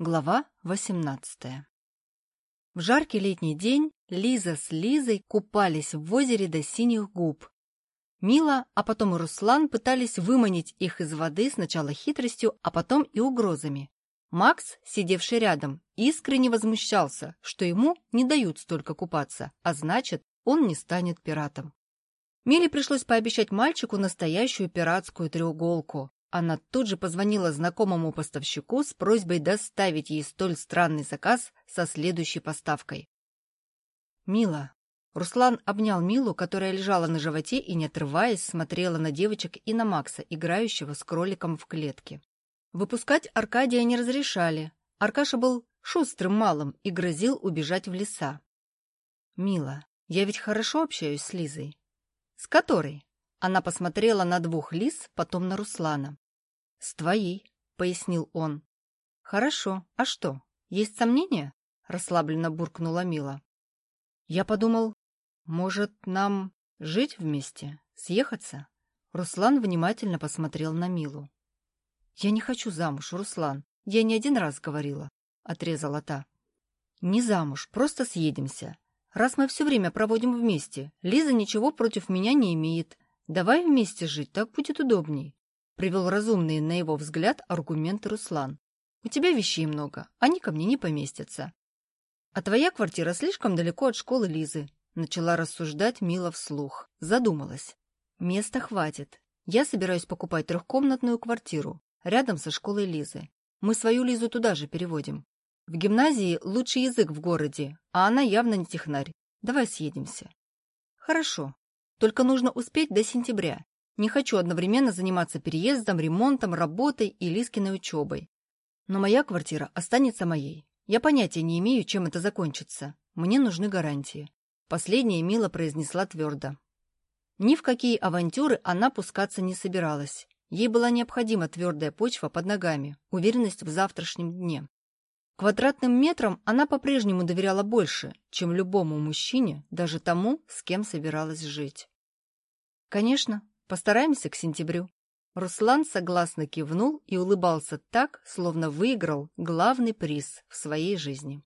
Глава 18 В жаркий летний день Лиза с Лизой купались в озере до синих губ. Мила, а потом и Руслан пытались выманить их из воды сначала хитростью, а потом и угрозами. Макс, сидевший рядом, искренне возмущался, что ему не дают столько купаться, а значит, он не станет пиратом. Миле пришлось пообещать мальчику настоящую пиратскую треуголку, она тут же позвонила знакомому поставщику с просьбой доставить ей столь странный заказ со следующей поставкой. «Мила». Руслан обнял Милу, которая лежала на животе и, не отрываясь, смотрела на девочек и на Макса, играющего с кроликом в клетке. Выпускать Аркадия не разрешали. Аркаша был шустрым малым и грозил убежать в леса. «Мила, я ведь хорошо общаюсь с Лизой». «С которой?» Она посмотрела на двух лис, потом на Руслана. «С твоей», — пояснил он. «Хорошо. А что, есть сомнения?» — расслабленно буркнула Мила. «Я подумал, может, нам жить вместе, съехаться?» Руслан внимательно посмотрел на Милу. «Я не хочу замуж, Руслан. Я не один раз говорила», — отрезала та. «Не замуж, просто съедемся. Раз мы все время проводим вместе, Лиза ничего против меня не имеет. Давай вместе жить, так будет удобней. Привел разумные, на его взгляд, аргументы Руслан. «У тебя вещей много, они ко мне не поместятся». «А твоя квартира слишком далеко от школы Лизы», — начала рассуждать Мила вслух. Задумалась. «Места хватит. Я собираюсь покупать трехкомнатную квартиру, рядом со школой Лизы. Мы свою Лизу туда же переводим. В гимназии лучший язык в городе, а она явно не технарь. Давай съедемся». «Хорошо. Только нужно успеть до сентября. Не хочу одновременно заниматься переездом, ремонтом, работой и Лискиной учебой. Но моя квартира останется моей. Я понятия не имею, чем это закончится. Мне нужны гарантии. Последняя Мила произнесла твердо. Ни в какие авантюры она пускаться не собиралась. Ей была необходима твердая почва под ногами, уверенность в завтрашнем дне. Квадратным метрам она по-прежнему доверяла больше, чем любому мужчине, даже тому, с кем собиралась жить. Конечно, Постараемся к сентябрю. Руслан согласно кивнул и улыбался так, словно выиграл главный приз в своей жизни.